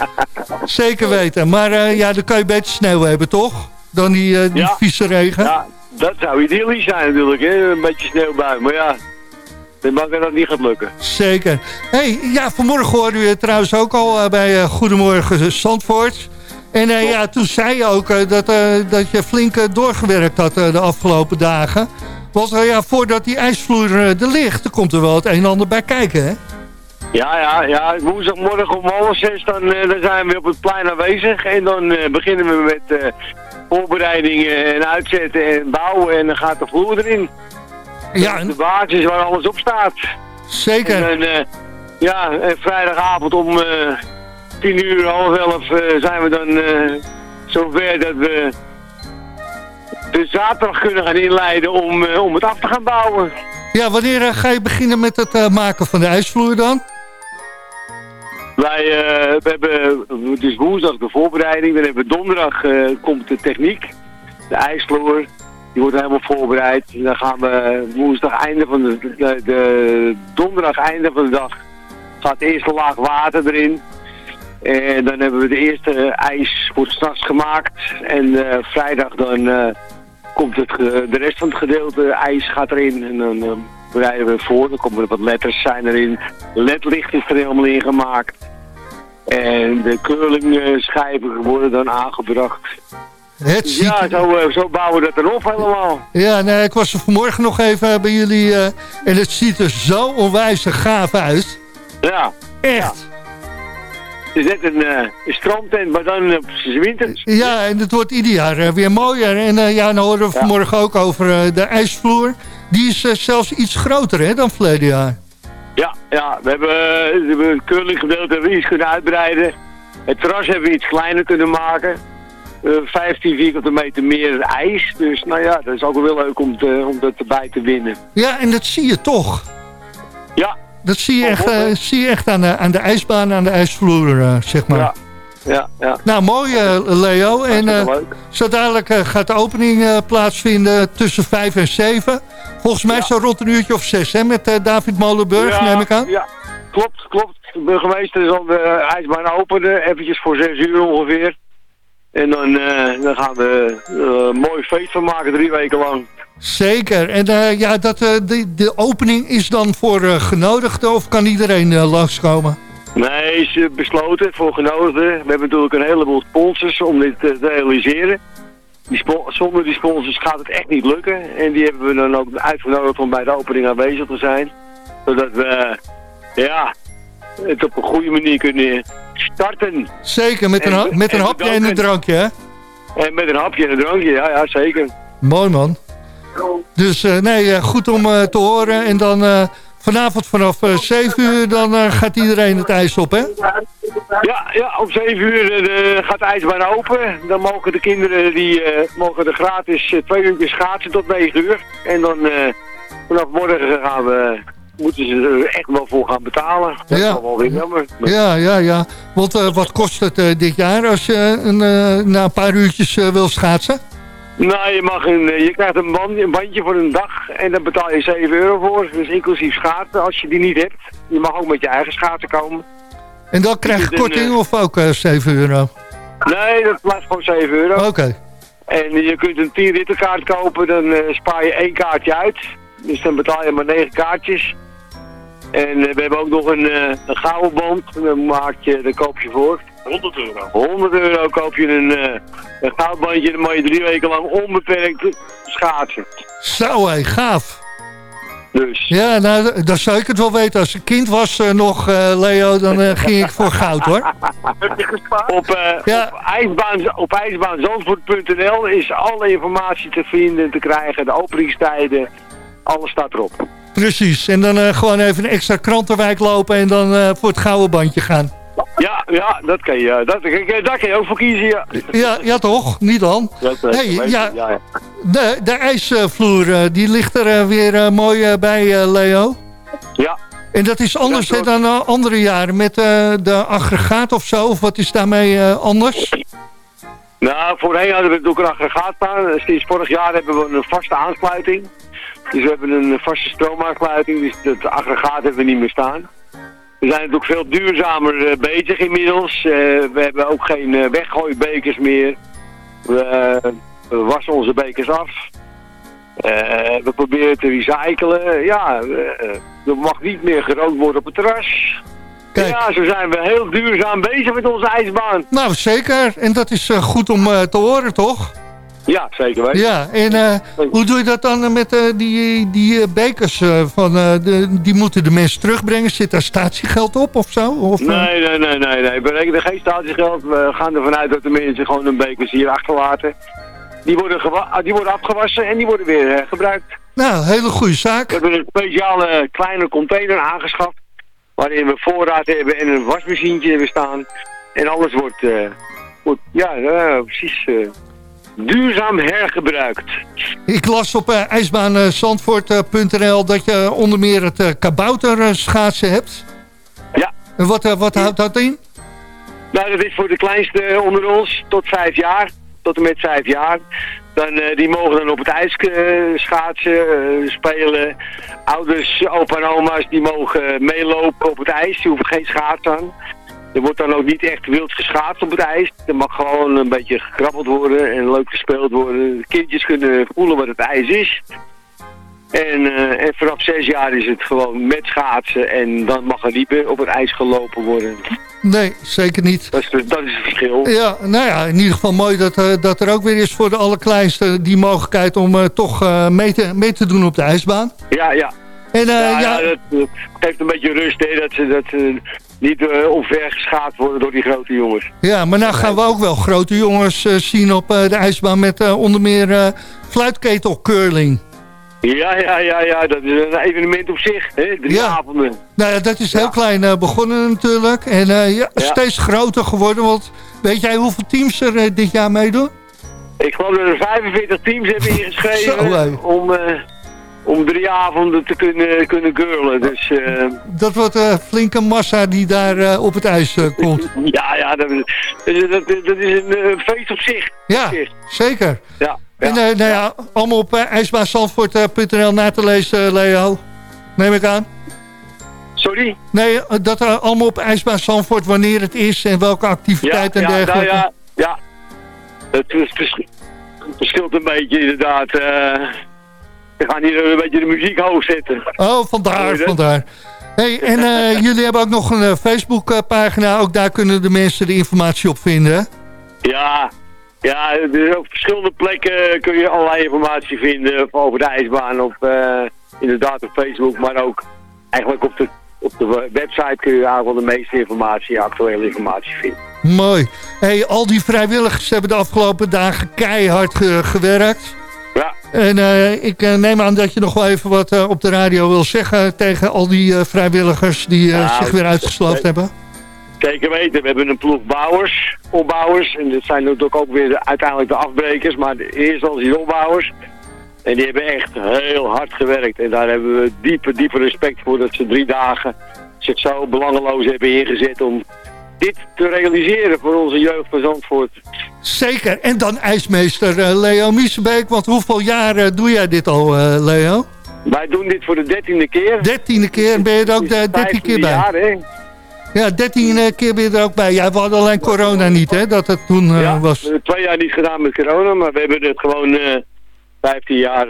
Zeker weten. Maar ja, dan kan je beter sneeuw hebben, toch? Dan die, die Ja. vieze regen. Ja, dat zou idyllisch zijn natuurlijk, hè. Een beetje sneeuwbui, maar ja. Ik denk dat dat niet gaat lukken. Zeker. hey, ja, vanmorgen hoorde je trouwens ook al eh, bij eh, Goedemorgen Zandvoort. En eh, ja, toen zei je ook dat, dat je flink doorgewerkt had de afgelopen dagen. Want ja, voordat die ijsvloer er ligt, dan komt er wel het een en ander bij kijken, hè? Ja, ja, ja. Woensdagmorgen om half zes, dan, dan zijn we op het plein aanwezig. En dan beginnen we met voorbereidingen en uitzetten en bouwen. En dan gaat de vloer erin. Ja, De basis waar alles op staat. Zeker. En, eh, ja, en vrijdagavond om eh, tien uur, half elf eh, zijn we dan zover dat we de zaterdag kunnen gaan inleiden om, om het af te gaan bouwen. Ja, wanneer ga je beginnen met het maken van de ijsvloer dan? Wij eh, we hebben, is woensdag de voorbereiding, dan hebben we donderdag komt de techniek, de ijsvloer. Die wordt helemaal voorbereid. En dan gaan we woensdag einde van de, de, de donderdag einde van de dag gaat de eerste laag water erin. En dan hebben we de eerste ijs wordt s'nachts gemaakt. En eh, vrijdag dan eh, komt het, de rest van het gedeelte ijs gaat erin. En dan eh, bereiden we voor. Dan komen er wat letters zijn erin. LED-licht is er helemaal in gemaakt. En de curlingschijven worden dan aangebracht. Het ja, zo, eh, zo bouwen we dat erop helemaal. Ja, nee, ik was er vanmorgen nog even bij jullie eh, en het ziet er zo onwijs gaaf uit. Ja. Echt. Het is net een, eh een stroomtent, maar dan op z'n winters. Ja, en het wordt ieder jaar weer mooier. En ja, dan horen we vanmorgen ook over de ijsvloer. Die is zelfs iets groter hè, dan verleden jaar. Ja, ja, we hebben, het curlinggedeelte hebben we iets kunnen uitbreiden. Het terras hebben we iets kleiner kunnen maken. Eh 15 vierkante meter meer ijs. Dus nou ja, dat is ook wel leuk om, te, om dat erbij te winnen. Ja, en dat zie je toch. Ja. Dat zie je echt, eh, zie je echt aan, de, aan de ijsbaan, aan de ijsvloer, eh, zeg maar. Ja, ja, ja. Nou, mooi eh, Leo. En eh, leuk. zo dadelijk eh, gaat de opening eh, plaatsvinden tussen 5 en 7. Volgens mij zo rond een uurtje of 6, hè, met eh, David Molenburg, ja, neem ik aan. Ja, klopt, klopt. De burgemeester zal de ijsbaan openen, eventjes voor 6 uur ongeveer. En dan, eh, dan gaan we eh, een mooi feest van maken, drie weken lang. Zeker. En eh, ja, dat, eh, de, de opening is dan voor eh, genodigden of kan iedereen eh, langskomen? Nee, is eh, besloten voor genodigden. We hebben natuurlijk een heleboel sponsors om dit eh, te realiseren. Die zonder die sponsors gaat het echt niet lukken. En die hebben we dan ook uitgenodigd om bij de opening aanwezig te zijn. Zodat we, eh, ja, het op een goede manier kunnen starten. Zeker, met een, En- met een en hapje en een drankje, hè? En met een hapje en een drankje, ja, ja, zeker. Mooi man. Dus eh, nee, eh, goed om eh, te horen. En dan vanavond vanaf eh 7 uur, dan gaat iedereen het ijs op, hè? Ja, ja om 7 uur gaat de ijsbaan open. Dan mogen de kinderen die, mogen er gratis twee uur schaatsen tot 9 uur. En dan vanaf morgen gaan we, moeten ze er echt wel voor gaan betalen. Dat is Ja. wel weer jammer. Maar- Ja, ja, ja. Want eh, wat kost het eh, dit jaar als je een, eh, na een paar uurtjes wil schaatsen? Nou, je, mag een, je krijgt een, band, een bandje voor een dag en daar betaal je 7 euro voor. Dus inclusief schaatsen als je die niet hebt. Je mag ook met je eigen schaatsen komen. En dan krijg je Is een, korting of ook eh 7 euro? Nee, dat blijft gewoon 7 euro. Oké. En je kunt een 10 rittenkaart kopen, dan spaar je één kaartje uit. Dus dan betaal je maar 9 kaartjes. En eh, we hebben ook nog een, eh, een gouden band. En Dan, maak je, dan koop je voor 100 euro. 100 euro koop je een, eh een goudbandje en dan mag je drie weken lang onbeperkt schaatsen. Zo, hé, gaaf. Dus. Ja, nou, dan zou ik het wel weten. Als ik kind was eh, nog, eh, Leo, dan eh, ging ik voor goud, hoor. Op, eh, op, ijsbaan, op ijsbaanzandvoort.nl is alle informatie te vinden, te krijgen, de openingstijden, alles staat erop. Precies. En dan eh, gewoon even een extra krantenwijk lopen en dan eh, voor het gouden bandje gaan. Ja, ja, dat kan je, dat, daar kan je ook voor kiezen, ja. Ja, ja toch? Niet dan? Dat, eh, Hey, ja. ja, ja. De, de ijsvloer, eh, die ligt er eh, weer eh, mooi eh, bij, eh, Leo. Ja. En dat is anders dan eh, andere jaren met eh, de aggregaat of zo? Of wat is daarmee eh, anders? Nou, voorheen hadden we natuurlijk een aggregaat staan. Sinds vorig jaar hebben we een vaste aansluiting. Dus we hebben een vaste stroomaansluiting, dus dat aggregaat hebben we niet meer staan. We zijn natuurlijk veel duurzamer eh, bezig inmiddels. Eh, we hebben ook geen eh, weggooibekers meer. We, wassen onze bekers af. We proberen te recyclen. Ja, er mag niet meer gerookt worden op het terras. Ja, zo zijn we heel duurzaam bezig met onze ijsbaan. Nou, zeker. En dat is goed om te horen, toch? Ja, zeker weten. Ja, en eh, hoe doe je dat dan eh, met eh, die, die bekers? van, de, die moeten de mensen terugbrengen? Zit daar statiegeld op of zo? Of? Nee, nee, nee, nee, nee. We rekenen geen statiegeld. We gaan ervan uit dat de mensen gewoon hun bekers hier achterlaten. Die worden, ah, die worden afgewassen en die worden weer gebruikt. Nou, hele goede zaak. We hebben een speciale kleine container aangeschaft. Waarin we voorraad hebben en een wasmachientje hebben staan. En alles wordt, wordt ja, precies duurzaam hergebruikt. Ik las op uh, ijsbaanzandvoort.nl dat je onder meer het uh, kabouter schaatsen hebt. Ja. En wat, uh, wat houdt dat in? Nou, dat is voor de kleinste onder ons tot vijf jaar. Tot en met vijf jaar. Dan, uh, die mogen dan op het ijs uh, schaatsen, uh, spelen. Ouders, opa en oma's, die mogen meelopen op het ijs. Die hoeven geen schaats aan. Er wordt dan ook niet echt wild geschaatst op het ijs. Er mag gewoon een beetje gekrabbeld worden en leuk gespeeld worden. De kindjes kunnen voelen wat het ijs is. En, uh, en vanaf zes jaar is het gewoon met schaatsen en dan mag er niet meer op het ijs gelopen worden. Nee, zeker niet. Dat is, dat is het verschil. Ja, nou ja, in ieder geval mooi dat, uh, dat er ook weer is voor de allerkleinste die mogelijkheid om uh, toch mee, te, mee te doen op de ijsbaan. Ja, ja. En, ja, ja, dat, dat, geeft een beetje rust, hè, dat ze dat, niet uh, omvergeschaad worden door die grote jongens. Ja, maar nou gaan we ook wel grote jongens uh, zien op uh, de ijsbaan met onder meer fluitketelcurling. Ja, ja, ja, ja, dat is een evenement op zich, hè? Drie Ja. avonden. Nou ja, dat is heel klein eh, begonnen natuurlijk. En eh, ja, steeds groter geworden. Want weet jij hoeveel teams er eh, dit jaar meedoen? Ik geloof dat er 45 teams hebben ingeschreven Zo, om, eh, om drie avonden te kunnen, kunnen girlen. Dus eh, Dat wordt een flinke massa die daar eh, op het ijs eh, komt. ja, ja dat, is- dat, dat is een feest op zich. Ja, Op zich. zeker. Ja, En nou ja, allemaal op ijsbaanzandvoort.nl na te lezen, Leo. Neem ik aan. Sorry? Nee, dat er allemaal op ijsbaan Zandvoort wanneer het is en welke activiteit en ja, nou dergelijke. ja, ja. Het, is vers- het verschilt een beetje inderdaad. We gaan hier een beetje de muziek hoog zetten. Oh, vandaar, vandaar. Hey, en eh, jullie hebben ook nog een eh, Facebook-pagina. Ook daar kunnen de mensen de informatie op vinden. Ja, ja, is op verschillende plekken kun je allerlei informatie vinden over de ijsbaan. Op, eh, inderdaad op Facebook, maar ook eigenlijk op de, op de website kun je eigenlijk wel de meeste informatie, actuele informatie vinden. Mooi. Hey, al die vrijwilligers hebben de afgelopen dagen keihard ge- gewerkt. Ja. En eh, ik eh, neem aan dat je nog wel even wat eh, op de radio wil zeggen tegen al die vrijwilligers die Nou, zich weer uitgesloofd nee. hebben. Zeker weten, we hebben een ploeg bouwers, opbouwers. En dat zijn natuurlijk ook weer de- uiteindelijk de afbrekers, maar de eerste instantie de opbouwers. En die hebben echt heel hard gewerkt. En daar hebben we diepe, diepe respect voor dat ze drie dagen zich zo belangeloos hebben ingezet om dit te realiseren voor onze jeugd van Zandvoort. Zeker. En dan ijsmeester eh, Leo Miesebeek. Want hoeveel jaar eh, doe jij dit al, eh, Leo? Wij doen dit voor de dertiende keer. Dertiende keer. Ben je er ook de dertiende keer bij? Jaar, hè? Ja, dertiende keer ben je er ook bij. Ja, we hadden alleen corona niet, hè? Dat het toen eh, ja, was. we hebben twee jaar niet gedaan met corona, maar we hebben het gewoon eh 15 jaar,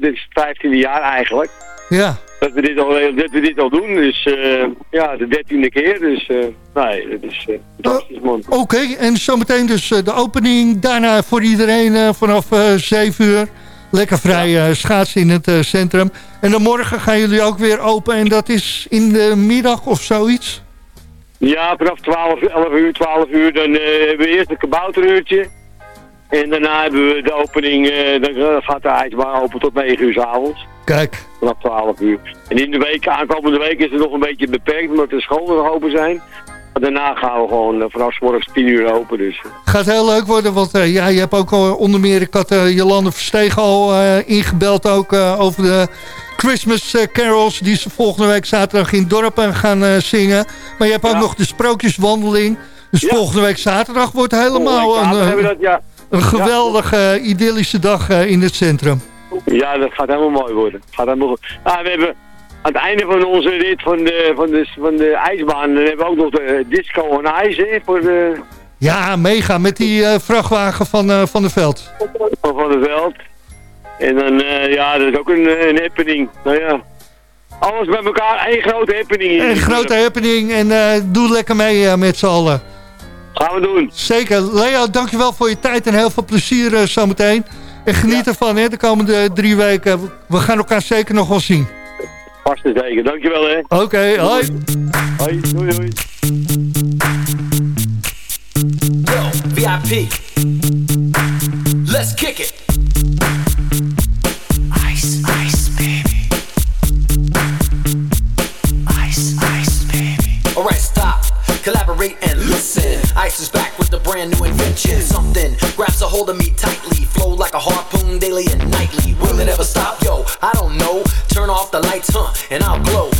dit is het 15e jaar eigenlijk. Ja. Dat we dit al, dat we dit al doen, dus eh, ja, de dertiende keer, dus eh, nee, dat is eh fantastisch man. Oké, en zometeen dus eh, de opening. Daarna voor iedereen eh, vanaf eh 7 uur. Lekker vrij eh, schaatsen in het eh, centrum. En dan morgen gaan jullie ook weer open. En dat is in de middag of zoiets? Ja, vanaf 12, 11 uur, 12 uur, dan eh, hebben we eerst een kabouteruurtje. En daarna hebben we de opening, dan eh, gaat de ijsbaan open tot 9 uur 's avonds. Kijk. Vanaf 12 uur. En in de week, aankomende week is het nog een beetje beperkt, omdat de scholen nog open zijn. Maar daarna gaan we gewoon eh, vanaf 's morgens 10 uur open, dus... Gaat heel leuk worden, want eh, ja, je hebt ook al onder meer... Ik had eh, Jolande Verstegen al ingebeld ook over de Christmas carols... die ze volgende week zaterdag in dorpen gaan zingen. Maar je hebt ook nog de sprookjeswandeling. Dus volgende week zaterdag wordt helemaal week een, hebben we dat, ja. Een geweldige, idyllische dag eh, in het centrum. Ja, dat gaat helemaal mooi worden. Gaat helemaal goed. Ah, we hebben aan het einde van onze rit van de, van de, van de ijsbaan, dan hebben we ook nog de disco on ice, hè, voor de, Ja, mega, met die eh, vrachtwagen van, eh, van de veld. van Van der Veld. En dan, ja, dat is ook een, een happening. Nou ja, alles bij elkaar, één grote happening. hier. Een grote happening en doe lekker mee met z'n allen. Gaan we doen. Zeker. Leo, dankjewel voor je tijd en heel veel plezier eh, zometeen. En geniet ervan hè, de komende drie weken. We gaan elkaar zeker nog wel zien. Vast en zeker. Dankjewel, hè. Oké, hoi. Hoi, doei, doei. Yo, VIP. Let's kick it. Ice, ice, baby. Ice, ice, baby. Alright, stop. Collaborate and listen. Something grabs a hold of me tightly. Flow like a harpoon daily and nightly. Will it ever stop? Yo, I don't know. Turn off the lights, huh? And I'll glow.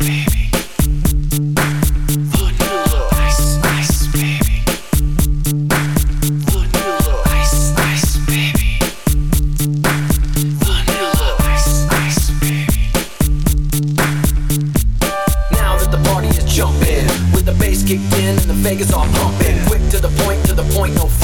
Vegas are pumping. Quick to the point, to the point, no.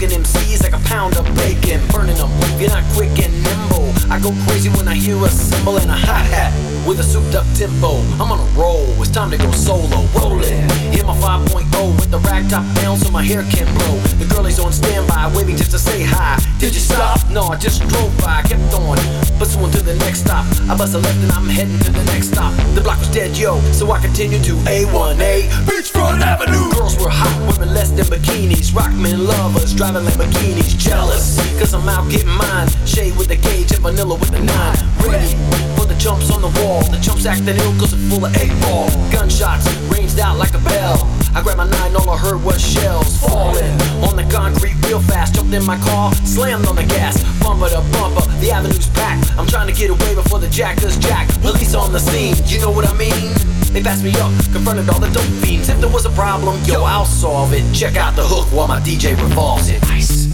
Cooking MCs like a pound of bacon. Burning them, you're not quick and nimble. I go crazy when I hear a cymbal and a hi hat with a souped up tempo. I'm on a roll, it's time to go solo. Rolling, hear my my 5.0 with the rag top down so my hair can blow. The girl is on standby, waiting just to say hi. Did you stop? No, I just drove by, kept on. Pursuing to the next stop. I bust a left and I'm heading to the next stop. The block was dead, yo, so I continued to A1A. Beachfront Avenue. Girls were hot, women less than bikinis. Rockmen lovers, driving Lamborghinis. Jealous, cause I'm out getting mine. Shade with the gauge and vanilla with the nine. Ready for the jumps on the wall. The chumps acting ill cause it's full of eight ball. Gunshots ranged out like a bell. I grabbed my nine, all I heard was shells falling on the concrete real fast. Jumped in my car, slammed on the gas, bumper to bumper. The avenue's packed. I'm trying to get away before the jack does jack. Police on the scene, you know what I mean? They passed me up, confronted all the dope fiends. If there was a problem, yo, I'll solve it. Check out the hook while my DJ revolves it. Ice,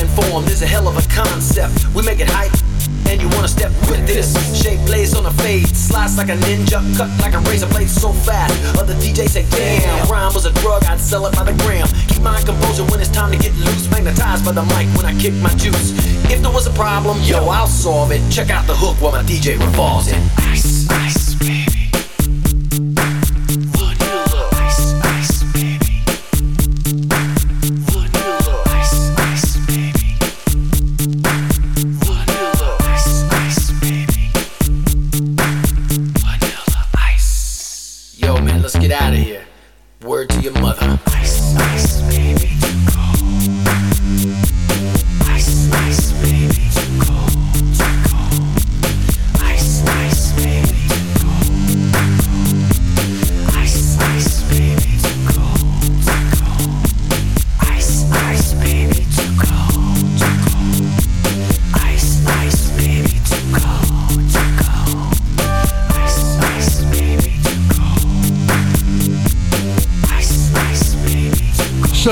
Conducted is a hell of a concept. We make it hype. And you wanna step with this. Shape plays on a fade Slice like a ninja Cut like a razor blade so fast. Other DJs say damn Rhyme was a drug I'd sell it by the gram. Keep my composure when it's time to get loose. Magnetized by the mic when I kick my juice. If there was a problem, yo, I'll solve it. Check out the hook while my DJ revolves it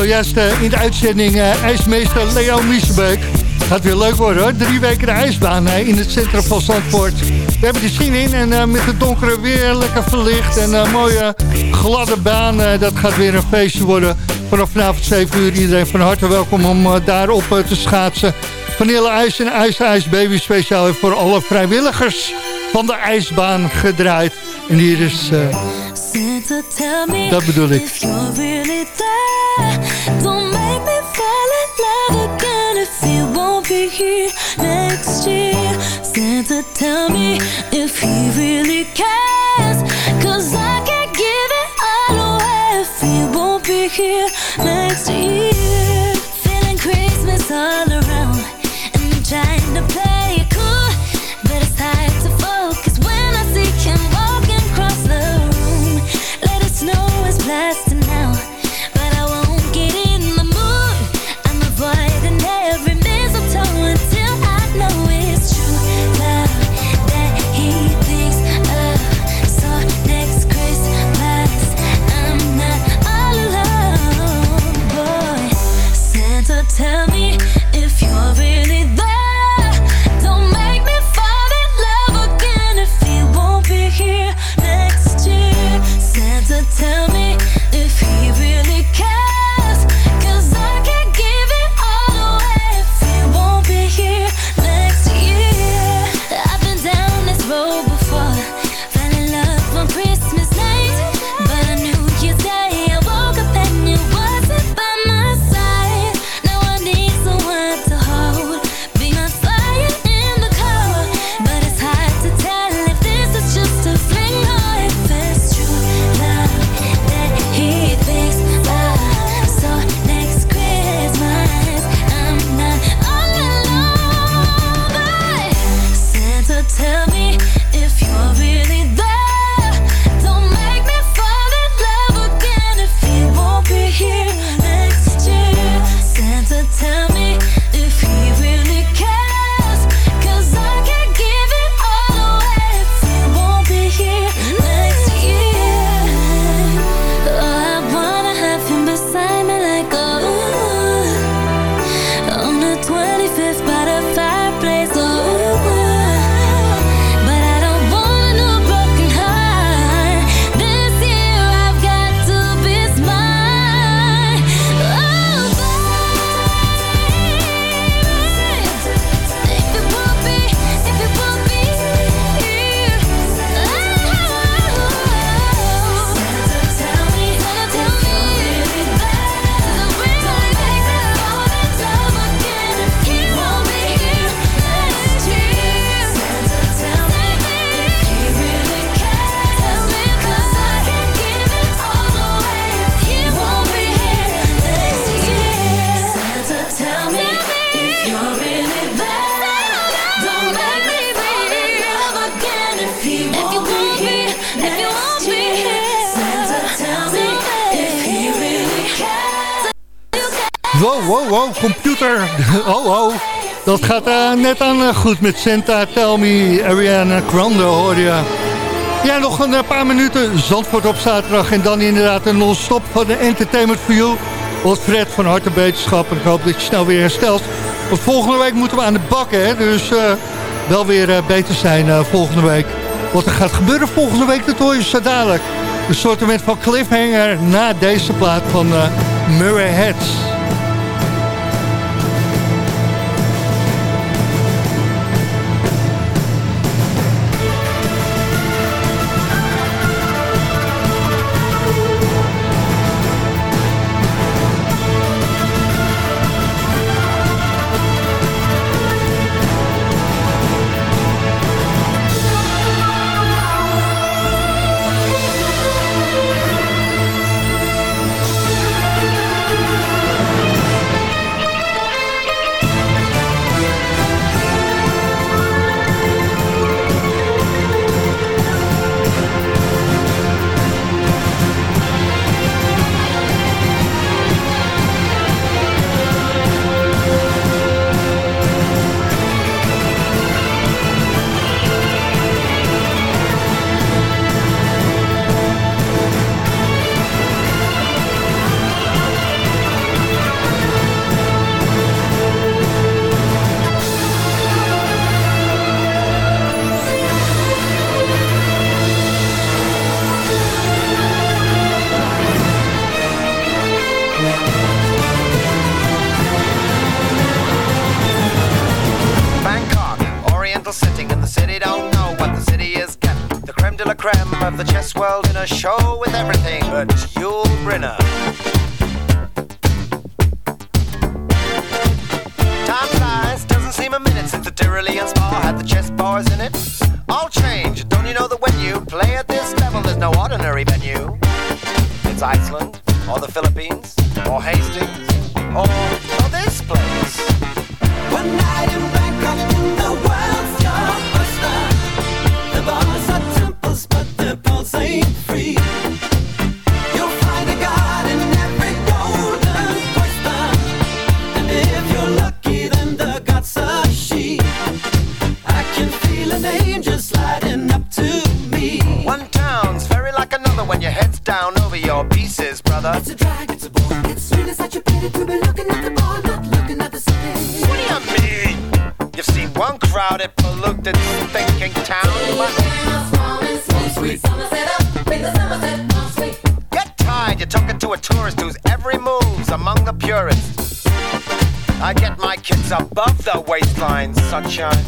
Zojuist eh, in de uitzending eh, ijsmeester Leo Miesenbeek. Gaat weer leuk worden hoor. Drie weken de ijsbaan in het centrum van Zandvoort. We hebben er zin in en eh, met het donkere weer lekker verlicht. En een mooie gladde baan. dat gaat weer een feestje worden. Vanaf vanavond 7 uur iedereen van harte welkom om daarop te schaatsen. Vanille ijs en ijs ijs baby speciaal voor alle vrijwilligers van de ijsbaan gedraaid. En hier is... Dat bedoel ik. Tell me if he really cares. Cause I can't give it all away if he won't be here next year. Wow, wow, wow, computer. Oh, oh. Dat gaat eh, net aan eh, goed met Santa, Tell Me, Ariana Grande hoor je. Ja, nog een eh, paar minuten Zandvoort op zaterdag. En dan inderdaad een non-stop van de Entertainment for You. Wat Fred van harte beterschap. En ik hoop dat je snel weer herstelt. Want volgende week moeten we aan de bak, hè. Dus wel weer beter zijn volgende week. Wat er gaat gebeuren volgende week, dat hoor je zo dadelijk. Een soort van cliffhanger na deze plaat van Murray Heads. The chess world in a show with everything. But sunshine.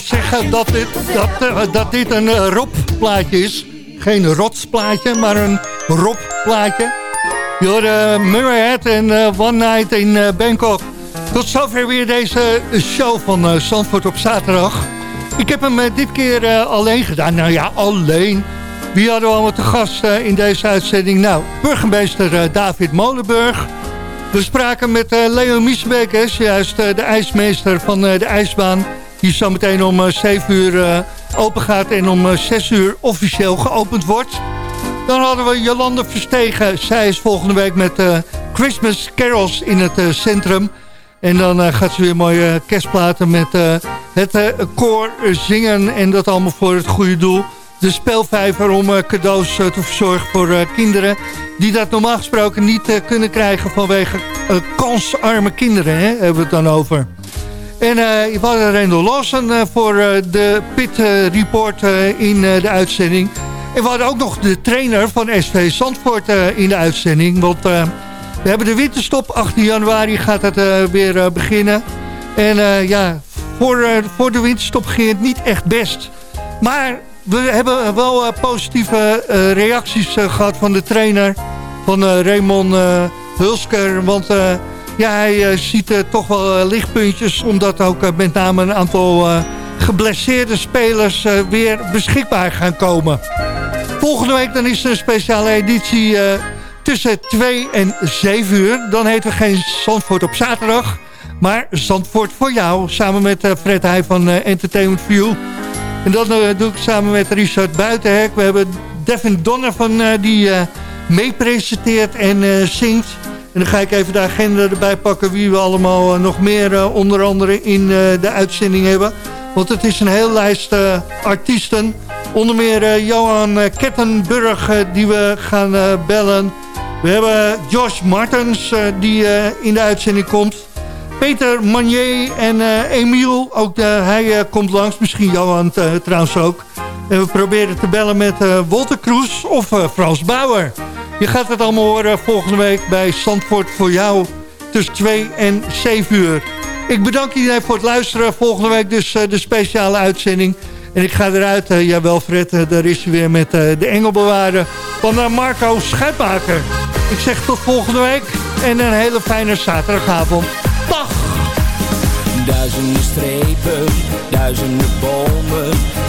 zeggen dat dit, dat, eh, dat dit een uh, Rob-plaatje is. Geen rotsplaatje, maar een Rob-plaatje. Je hoorde Murray en One Night in Bangkok. Tot zover weer deze show van Zandvoort op zaterdag. Ik heb hem dit keer alleen gedaan. Nou ja, alleen. Wie hadden we allemaal te gast in deze uitzending? Nou, burgemeester David Molenburg... We spraken met uh, Leo Miesbeek, juist uh, de ijsmeester van uh, de ijsbaan. Die zometeen om 7 uur open gaat en om 6 uur officieel geopend wordt. Dan hadden we Jolande Verstegen. Zij is volgende week met Christmas Carols in het centrum. En dan gaat ze weer mooie kerstplaten met het koor zingen. En dat allemaal voor het goede doel de speelvijver om cadeaus te verzorgen voor kinderen... die dat normaal gesproken niet kunnen krijgen vanwege kansarme kinderen, hè, hebben we het dan over. En we hadden Rendel Lawson voor de Pit Report in de uitzending. En we hadden ook nog de trainer van SV Zandvoort in de uitzending. Want we hebben de winterstop, 18 januari gaat het weer beginnen. En ja, voor, voor de winterstop ging het niet echt best... Maar we hebben wel uh, positieve uh, reacties uh, gehad van de trainer van Raymond Hulsker. Want ja, hij ziet toch wel lichtpuntjes. Omdat ook met name een aantal geblesseerde spelers weer beschikbaar gaan komen. Volgende week dan is er een speciale editie tussen 2 en 7 uur. Dan heet we geen Zandvoort op zaterdag. Maar Zandvoort voor jou. Samen met Fred Heij van Entertainment View. En dat doe ik samen met Richard Buitenhek. We hebben Devin Donner van die meepresenteert en zingt. En dan ga ik even de agenda erbij pakken wie we allemaal nog meer onder andere in de uitzending hebben. Want het is een hele lijst artiesten. Onder meer Johan Kettenburg die we gaan bellen. We hebben Josh Martens die in de uitzending komt. Peter Manier en Emiel, ook hij komt langs. Misschien Johan trouwens ook. En we proberen te bellen met Wolter Kroes of Frans Bauer. Je gaat het allemaal horen volgende week bij Zandvoort voor jou tussen 2 en 7 uur. Ik bedank iedereen voor het luisteren. Volgende week dus de speciale uitzending. En ik ga eruit, jawel Fred, daar is hij weer met de engelbewaarder van Marco Schuitmaker. Ik zeg tot volgende week en een hele fijne zaterdagavond. Duizenden strepen, duizenden bomen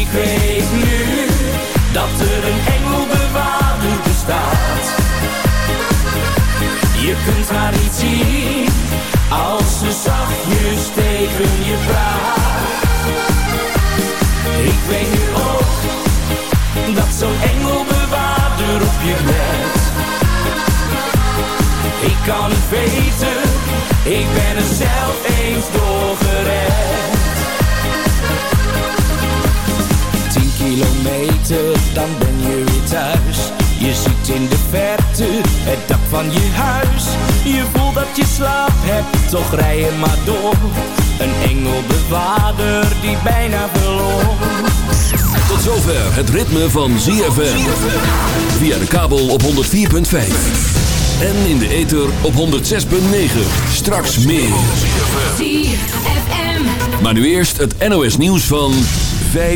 Ik weet nu dat er een engelbewaarder bestaat. Je kunt haar niet zien als ze zachtjes tegen je praat. Ik weet nu ook dat zo'n engelbewaarder op je let. Ik kan het weten ik ben er zelf eens doorgered. Tien in de verte het dak van je huis. Je voelt dat je slaap hebt, toch rij je maar door. Een engelbewaarder die bijna verloor. Tot zover het ritme van ZFM. Via de kabel op 104.5. En in de ether op 106.9. Straks meer. Maar nu eerst het NOS nieuws van 5.